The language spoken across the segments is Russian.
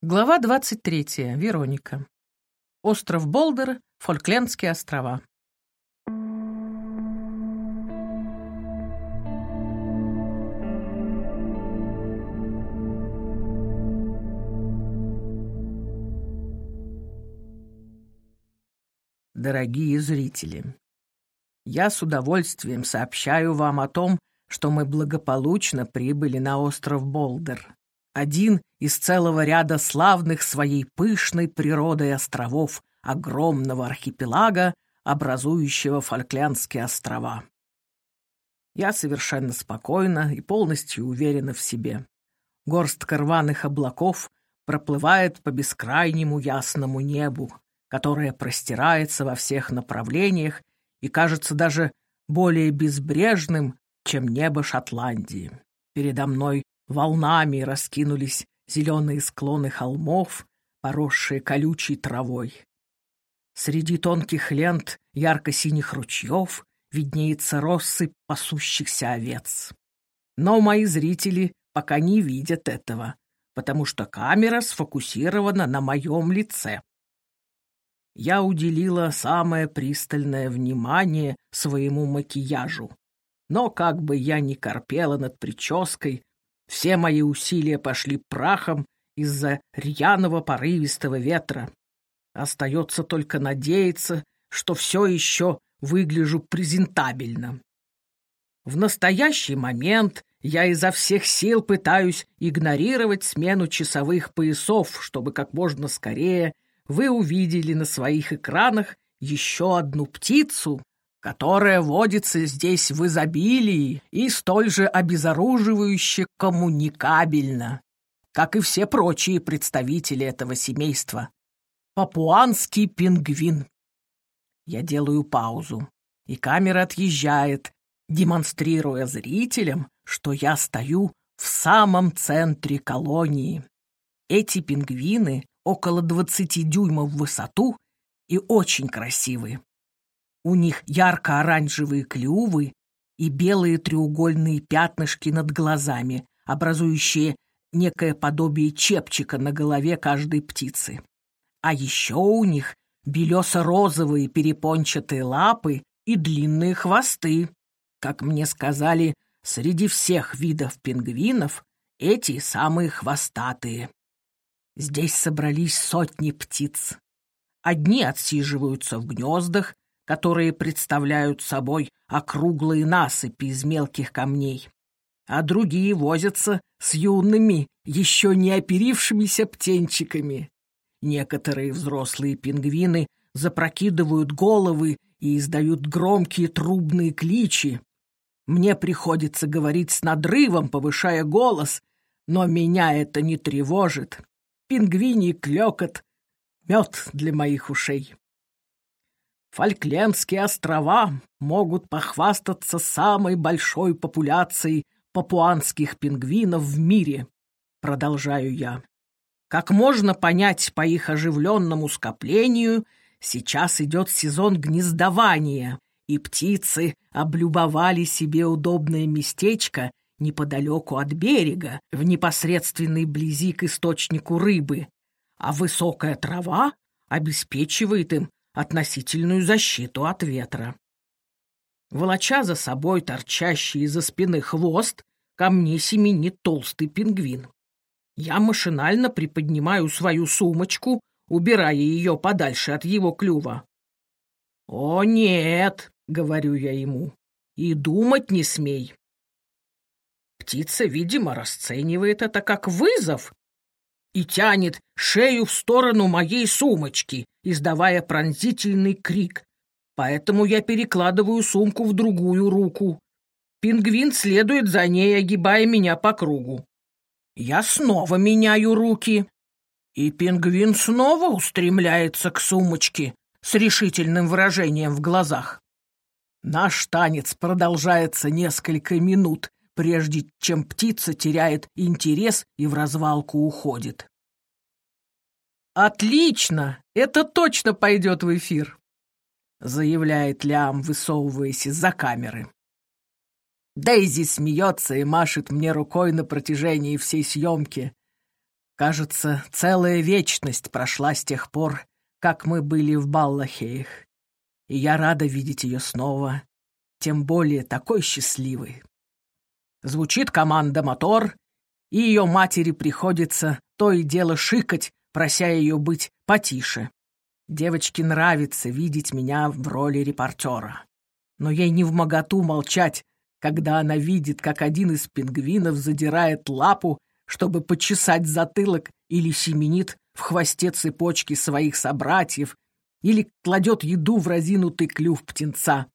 Глава 23. Вероника. Остров Болдер, Фольклендские острова. Дорогие зрители, я с удовольствием сообщаю вам о том, что мы благополучно прибыли на остров Болдер один из целого ряда славных своей пышной природой островов огромного архипелага, образующего Фольклендские острова. Я совершенно спокойна и полностью уверена в себе. Горстка рваных облаков проплывает по бескрайнему ясному небу, которое простирается во всех направлениях и кажется даже более безбрежным, чем небо Шотландии. Передо мной Волнами раскинулись зеленые склоны холмов, поросшие колючей травой. Среди тонких лент ярко-синих ручьев виднеется россыпь пасущихся овец. Но мои зрители пока не видят этого, потому что камера сфокусирована на моем лице. Я уделила самое пристальное внимание своему макияжу. Но как бы я ни корпела над прической, все мои усилия пошли прахом из-за рьяного порывистого ветра. Остается только надеяться, что все еще выгляжу презентабельно. В настоящий момент я изо всех сил пытаюсь игнорировать смену часовых поясов, чтобы как можно скорее вы увидели на своих экранах еще одну птицу, которая водится здесь в изобилии и столь же обезоруживающе коммуникабельна, как и все прочие представители этого семейства. Папуанский пингвин. Я делаю паузу, и камера отъезжает, демонстрируя зрителям, что я стою в самом центре колонии. Эти пингвины около 20 дюймов в высоту и очень красивые. У них ярко-оранжевые клювы и белые треугольные пятнышки над глазами, образующие некое подобие чепчика на голове каждой птицы. А еще у них белесо-розовые перепончатые лапы и длинные хвосты. Как мне сказали, среди всех видов пингвинов эти самые хвостатые. Здесь собрались сотни птиц. Одни отсиживаются в гнездах, которые представляют собой округлые насыпи из мелких камней, а другие возятся с юными, еще не оперившимися птенчиками. Некоторые взрослые пингвины запрокидывают головы и издают громкие трубные кличи. Мне приходится говорить с надрывом, повышая голос, но меня это не тревожит. Пингвиний клёкот — мед для моих ушей. Фольклендские острова могут похвастаться самой большой популяцией папуанских пингвинов в мире, продолжаю я. Как можно понять по их оживленному скоплению, сейчас идет сезон гнездования, и птицы облюбовали себе удобное местечко неподалеку от берега, в непосредственной близи к источнику рыбы, а высокая трава обеспечивает им относительную защиту от ветра. Волоча за собой торчащий из-за спины хвост, ко мне семенит толстый пингвин. Я машинально приподнимаю свою сумочку, убирая ее подальше от его клюва. «О, нет!» — говорю я ему. «И думать не смей!» Птица, видимо, расценивает это как вызов и тянет шею в сторону моей сумочки, издавая пронзительный крик. Поэтому я перекладываю сумку в другую руку. Пингвин следует за ней, огибая меня по кругу. Я снова меняю руки, и пингвин снова устремляется к сумочке с решительным выражением в глазах. Наш танец продолжается несколько минут, прежде чем птица теряет интерес и в развалку уходит. «Отлично! Это точно пойдет в эфир!» заявляет Лям, высовываясь из-за камеры. Дейзи смеется и машет мне рукой на протяжении всей съемки. Кажется, целая вечность прошла с тех пор, как мы были в Баллахеях. И я рада видеть ее снова, тем более такой счастливой. Звучит команда «Мотор», и ее матери приходится то и дело шикать, прося ее быть потише. Девочке нравится видеть меня в роли репортера. Но ей не в моготу молчать, когда она видит, как один из пингвинов задирает лапу, чтобы почесать затылок или семенит в хвосте цепочки своих собратьев, или кладет еду в разинутый клюв птенца.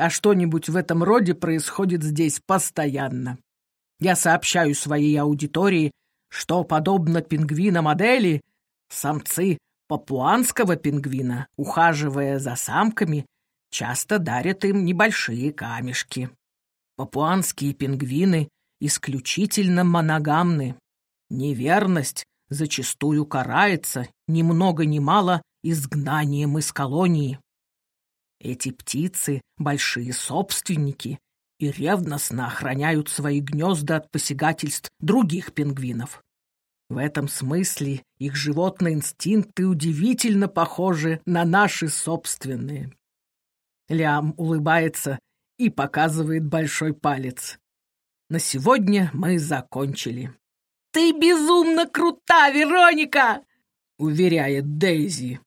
А что-нибудь в этом роде происходит здесь постоянно. Я сообщаю своей аудитории, что, подобно пингвина-модели, самцы папуанского пингвина, ухаживая за самками, часто дарят им небольшие камешки. Папуанские пингвины исключительно моногамны. Неверность зачастую карается ни много ни мало изгнанием из колонии. Эти птицы — большие собственники и ревностно охраняют свои гнезда от посягательств других пингвинов. В этом смысле их животные инстинкты удивительно похожи на наши собственные. Лиам улыбается и показывает большой палец. На сегодня мы закончили. «Ты безумно крута, Вероника!» — уверяет Дейзи.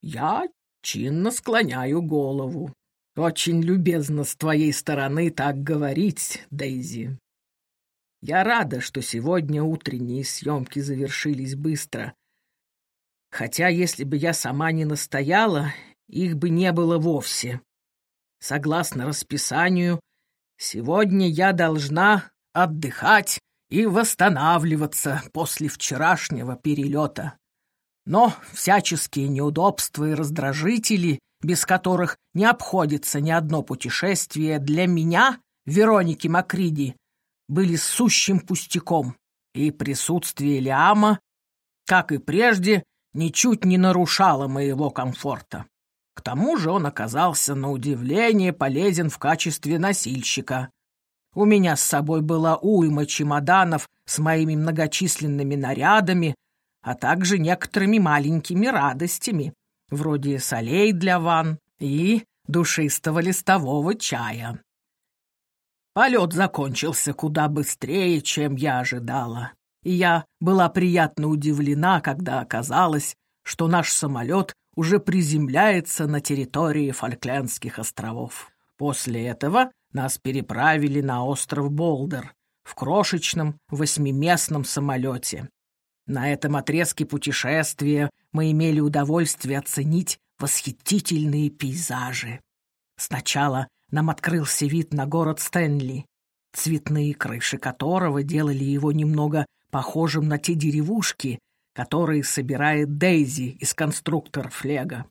Я чинно склоняю голову. Очень любезно с твоей стороны так говорить, Дейзи. Я рада, что сегодня утренние съемки завершились быстро. Хотя, если бы я сама не настояла, их бы не было вовсе. Согласно расписанию, сегодня я должна отдыхать и восстанавливаться после вчерашнего перелета. Но всяческие неудобства и раздражители, без которых не обходится ни одно путешествие, для меня, Вероники Макриди, были сущим пустяком, и присутствие Лиама, как и прежде, ничуть не нарушало моего комфорта. К тому же он оказался на удивление полезен в качестве носильщика. У меня с собой была уйма чемоданов с моими многочисленными нарядами, а также некоторыми маленькими радостями, вроде солей для ванн и душистого листового чая. Полет закончился куда быстрее, чем я ожидала, и я была приятно удивлена, когда оказалось, что наш самолет уже приземляется на территории Фольклендских островов. После этого нас переправили на остров Болдер в крошечном восьмиместном самолете. На этом отрезке путешествия мы имели удовольствие оценить восхитительные пейзажи. Сначала нам открылся вид на город Стэнли, цветные крыши которого делали его немного похожим на те деревушки, которые собирает Дейзи из конструктора Флега.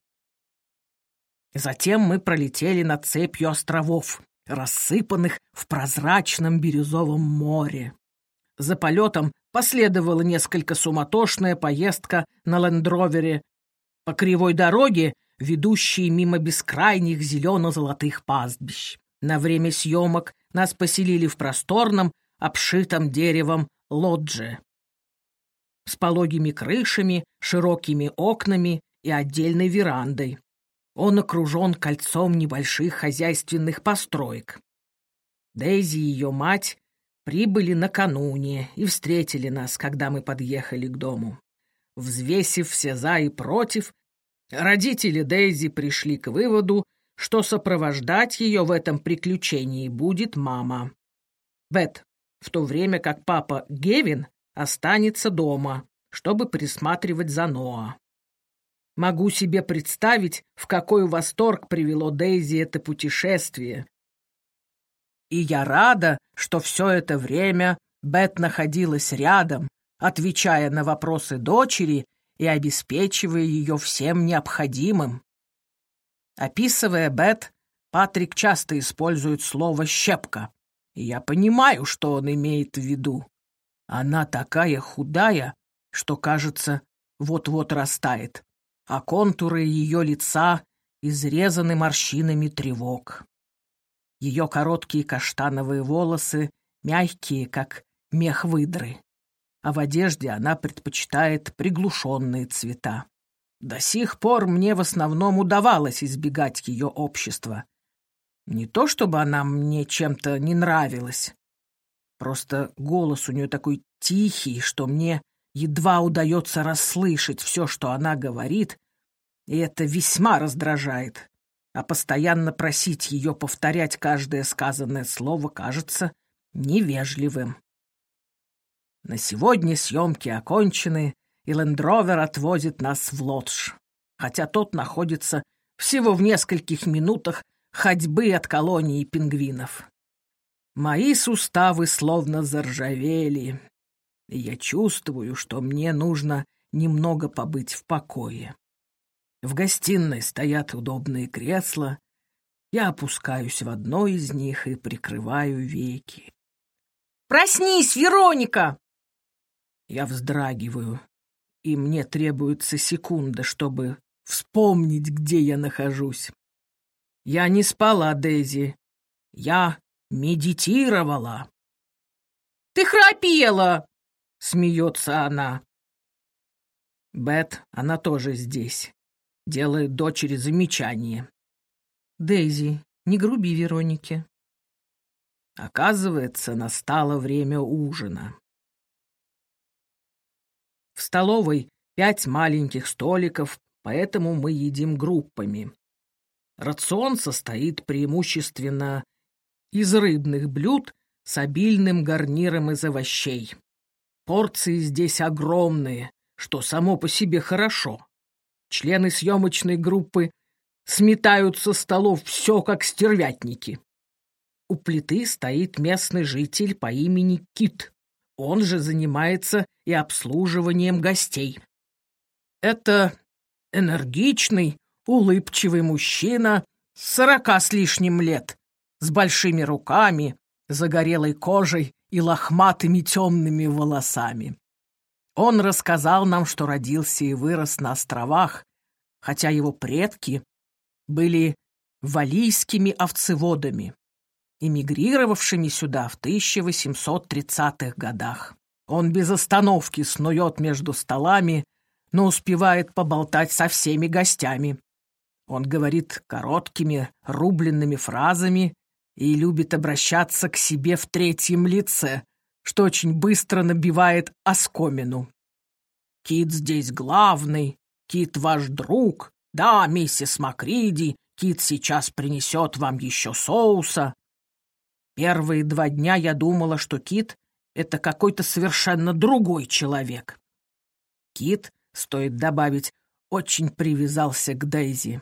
Затем мы пролетели над цепью островов, рассыпанных в прозрачном бирюзовом море. За полетом последовала несколько суматошная поездка на лендровере по кривой дороге, ведущей мимо бескрайних зелено-золотых пастбищ. На время съемок нас поселили в просторном, обшитом деревом лодже с пологими крышами, широкими окнами и отдельной верандой. Он окружен кольцом небольших хозяйственных построек. Дейзи и ее мать прибыли накануне и встретили нас, когда мы подъехали к дому. Взвесив все «за» и «против», родители Дейзи пришли к выводу, что сопровождать ее в этом приключении будет мама. Бет, в то время как папа Гевин останется дома, чтобы присматривать за Ноа. Могу себе представить, в какой восторг привело Дейзи это путешествие. И я рада, что все это время Бет находилась рядом, отвечая на вопросы дочери и обеспечивая ее всем необходимым. Описывая Бет, Патрик часто использует слово «щепка», и я понимаю, что он имеет в виду. Она такая худая, что, кажется, вот-вот растает, а контуры ее лица изрезаны морщинами тревог. Ее короткие каштановые волосы мягкие, как мех выдры. а в одежде она предпочитает приглушенные цвета. До сих пор мне в основном удавалось избегать ее общества. Не то чтобы она мне чем-то не нравилась. Просто голос у нее такой тихий, что мне едва удается расслышать все, что она говорит, и это весьма раздражает. А постоянно просить ее повторять каждое сказанное слово кажется невежливым. На сегодня съемки окончены, и Лендровер отвозит нас в Лодж, хотя тот находится всего в нескольких минутах ходьбы от колонии пингвинов. Мои суставы словно заржавели, и я чувствую, что мне нужно немного побыть в покое. В гостиной стоят удобные кресла, я опускаюсь в одно из них и прикрываю веки. «Проснись, Вероника!» Я вздрагиваю, и мне требуется секунда, чтобы вспомнить, где я нахожусь. Я не спала, Дейзи. Я медитировала. «Ты храпела!» — смеется она. Бет, она тоже здесь. Делает дочери замечание. Дейзи, не груби Веронике. Оказывается, настало время ужина. В столовой пять маленьких столиков, поэтому мы едим группами. Рацион состоит преимущественно из рыбных блюд с обильным гарниром из овощей. Порции здесь огромные, что само по себе хорошо. Члены съемочной группы сметают со столов все, как стервятники. У плиты стоит местный житель по имени Кит. Он же занимается и обслуживанием гостей. Это энергичный, улыбчивый мужчина сорока с лишним лет, с большими руками, загорелой кожей и лохматыми темными волосами. Он рассказал нам, что родился и вырос на островах, хотя его предки были валийскими овцеводами, эмигрировавшими сюда в 1830-х годах. Он без остановки снует между столами, но успевает поболтать со всеми гостями. Он говорит короткими, рубленными фразами и любит обращаться к себе в третьем лице, что очень быстро набивает оскомину. «Кит здесь главный, Кит ваш друг. Да, миссис Макриди, Кит сейчас принесет вам еще соуса». Первые два дня я думала, что Кит — это какой-то совершенно другой человек. Кит, стоит добавить, очень привязался к Дейзи.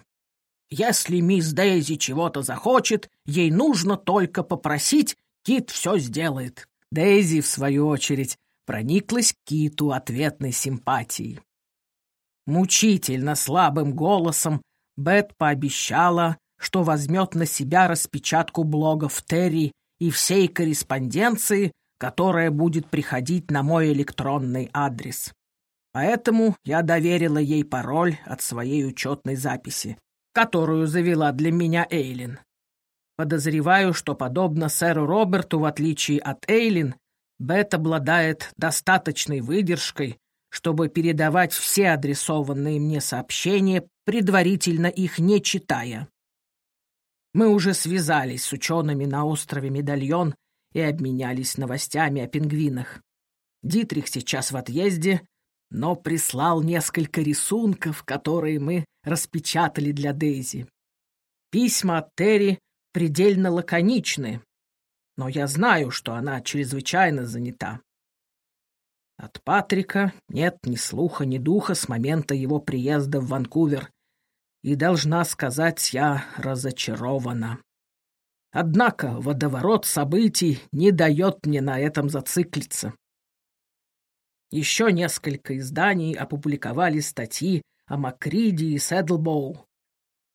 Если мисс Дейзи чего-то захочет, ей нужно только попросить, Кит все сделает. Дейзи, в свою очередь, прониклась к Киту ответной симпатией. Мучительно слабым голосом Бет пообещала, что возьмет на себя распечатку блогов Терри и всей корреспонденции, которая будет приходить на мой электронный адрес. Поэтому я доверила ей пароль от своей учетной записи которую завела для меня Эйлин. Подозреваю, что, подобно сэру Роберту, в отличие от Эйлин, Бет обладает достаточной выдержкой, чтобы передавать все адресованные мне сообщения, предварительно их не читая. Мы уже связались с учеными на острове Медальон и обменялись новостями о пингвинах. Дитрих сейчас в отъезде, но прислал несколько рисунков, которые мы распечатали для Дейзи. Письма от Терри предельно лаконичны, но я знаю, что она чрезвычайно занята. От Патрика нет ни слуха, ни духа с момента его приезда в Ванкувер, и, должна сказать, я разочарована. Однако водоворот событий не дает мне на этом зациклиться. Еще несколько изданий опубликовали статьи о Макриде и Седлбоу.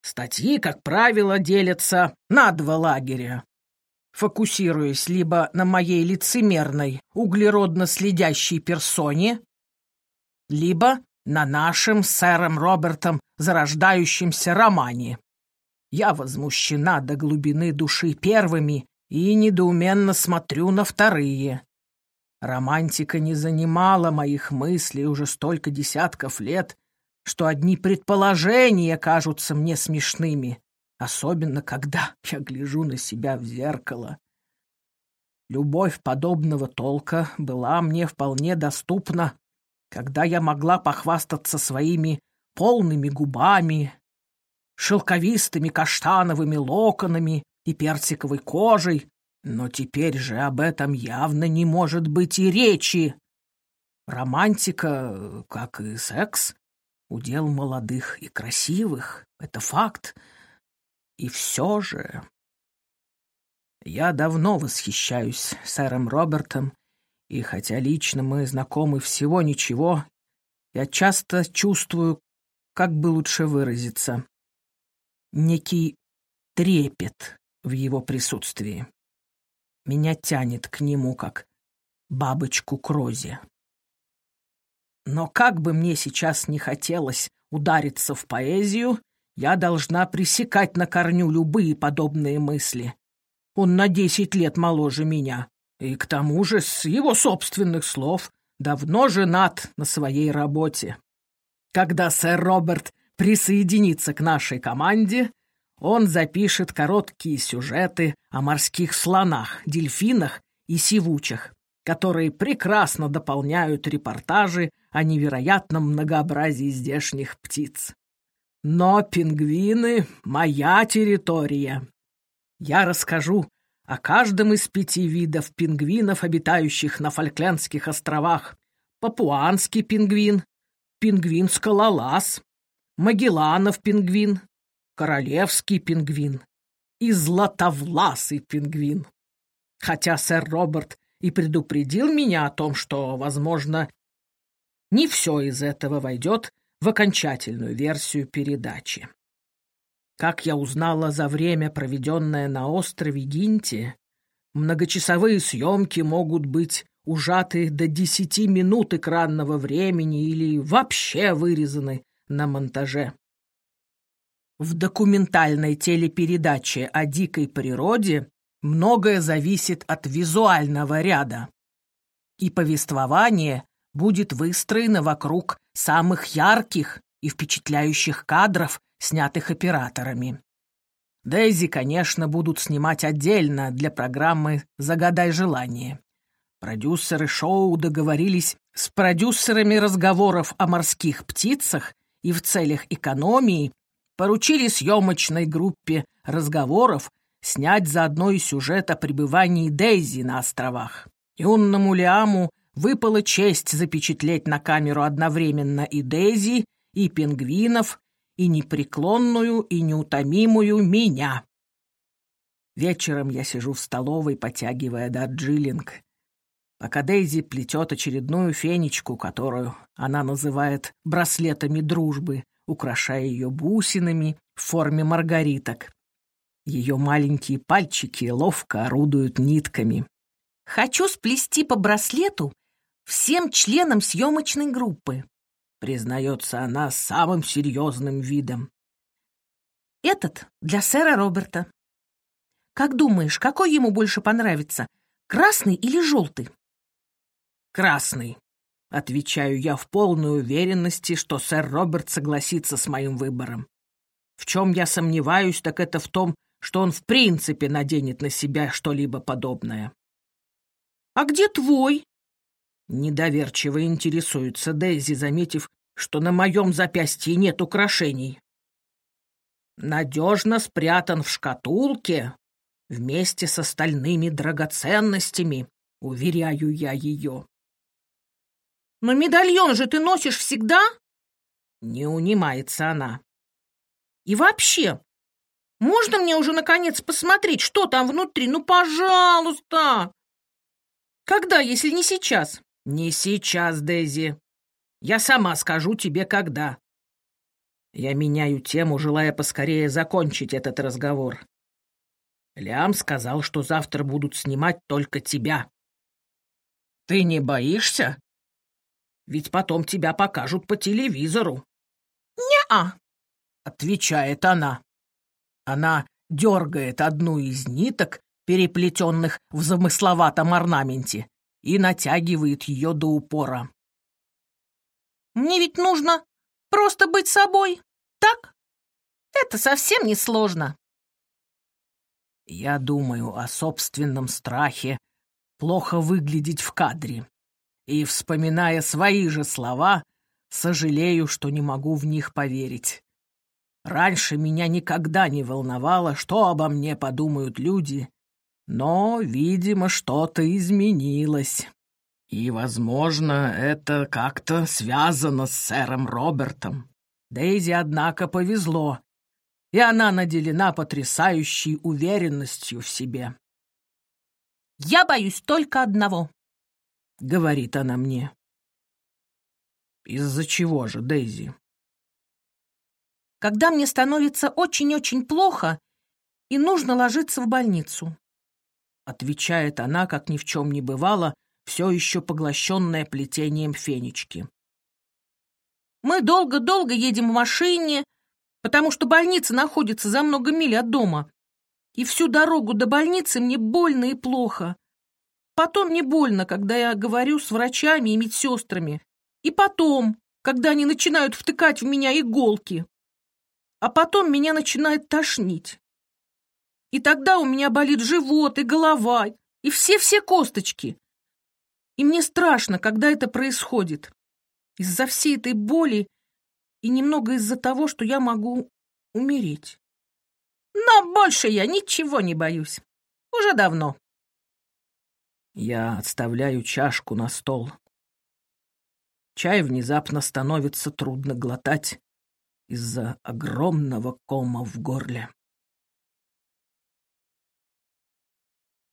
Статьи, как правило, делятся на два лагеря, фокусируясь либо на моей лицемерной, углеродно-следящей персоне, либо на нашем сэром Робертом зарождающемся романе. Я возмущена до глубины души первыми и недоуменно смотрю на вторые. Романтика не занимала моих мыслей уже столько десятков лет, что одни предположения кажутся мне смешными, особенно когда я гляжу на себя в зеркало. Любовь подобного толка была мне вполне доступна, когда я могла похвастаться своими полными губами, шелковистыми каштановыми локонами и персиковой кожей, но теперь же об этом явно не может быть и речи. Романтика, как и секс, удел молодых и красивых, это факт. И все же... Я давно восхищаюсь сэром Робертом, и хотя лично мы знакомы всего ничего, я часто чувствую, как бы лучше выразиться, некий трепет в его присутствии. Меня тянет к нему, как бабочку к розе. Но как бы мне сейчас не хотелось удариться в поэзию, я должна пресекать на корню любые подобные мысли. Он на десять лет моложе меня, и к тому же, с его собственных слов, давно женат на своей работе. Когда сэр Роберт присоединится к нашей команде, он запишет короткие сюжеты о морских слонах, дельфинах и сивучах, которые прекрасно дополняют репортажи о невероятном многообразии здешних птиц. Но пингвины — моя территория. Я расскажу о каждом из пяти видов пингвинов, обитающих на Фольклендских островах. Папуанский пингвин, пингвин-скалолаз, Магелланов пингвин, королевский пингвин и златовласый пингвин. Хотя сэр Роберт и предупредил меня о том, что, возможно, не все из этого войдет в окончательную версию передачи. Как я узнала за время, проведенное на острове Гинти, многочасовые съемки могут быть ужаты до десяти минут экранного времени или вообще вырезаны на монтаже. В документальной телепередаче о дикой природе многое зависит от визуального ряда, и повествование будет выстроено вокруг самых ярких и впечатляющих кадров, снятых операторами. Дейзи, конечно, будут снимать отдельно для программы «Загадай желание». Продюсеры шоу договорились с продюсерами разговоров о морских птицах и в целях экономии поручили съемочной группе разговоров снять заодно и сюжет о пребывании Дейзи на островах. Юнному Лиаму выпала честь запечатлеть на камеру одновременно и Дейзи, и пингвинов, и непреклонную, и неутомимую меня. Вечером я сижу в столовой, потягивая дарджилинг, пока Дейзи плетет очередную фенечку, которую она называет браслетами дружбы, украшая ее бусинами в форме маргариток. Ее маленькие пальчики ловко орудуют нитками. «Хочу сплести по браслету всем членам съемочной группы», признается она самым серьезным видом. «Этот для сэра Роберта. Как думаешь, какой ему больше понравится, красный или желтый?» «Красный», Отвечаю я в полной уверенности, что сэр Роберт согласится с моим выбором. В чем я сомневаюсь, так это в том, что он в принципе наденет на себя что-либо подобное. «А где твой?» Недоверчиво интересуется Дейзи, заметив, что на моем запястье нет украшений. Надежно спрятан в шкатулке вместе с остальными драгоценностями, уверяю я ее. Но медальон же ты носишь всегда? Не унимается она. И вообще, можно мне уже наконец посмотреть, что там внутри? Ну, пожалуйста! Когда, если не сейчас? Не сейчас, Дейзи. Я сама скажу тебе, когда. Я меняю тему, желая поскорее закончить этот разговор. Лям сказал, что завтра будут снимать только тебя. Ты не боишься? Ведь потом тебя покажут по телевизору. «Не-а», — отвечает она. Она дергает одну из ниток, переплетенных в замысловатом орнаменте, и натягивает ее до упора. Мне ведь нужно просто быть собой, так? Это совсем не сложно. Я думаю о собственном страхе плохо выглядеть в кадре. И, вспоминая свои же слова, сожалею, что не могу в них поверить. Раньше меня никогда не волновало, что обо мне подумают люди, но, видимо, что-то изменилось. И, возможно, это как-то связано с сэром Робертом. Дейзи, однако, повезло, и она наделена потрясающей уверенностью в себе. «Я боюсь только одного», — говорит она мне. «Из-за чего же, Дейзи?» «Когда мне становится очень-очень плохо, и нужно ложиться в больницу», — отвечает она, как ни в чем не бывало, все еще поглощенная плетением фенечки. «Мы долго-долго едем в машине, потому что больница находится за много миль от дома. И всю дорогу до больницы мне больно и плохо. Потом не больно, когда я говорю с врачами и медсестрами. И потом, когда они начинают втыкать в меня иголки. А потом меня начинает тошнить. И тогда у меня болит живот и голова, и все-все косточки. И мне страшно, когда это происходит. Из-за всей этой боли и немного из-за того, что я могу умереть. Но больше я ничего не боюсь. Уже давно. Я отставляю чашку на стол. Чай внезапно становится трудно глотать из-за огромного кома в горле.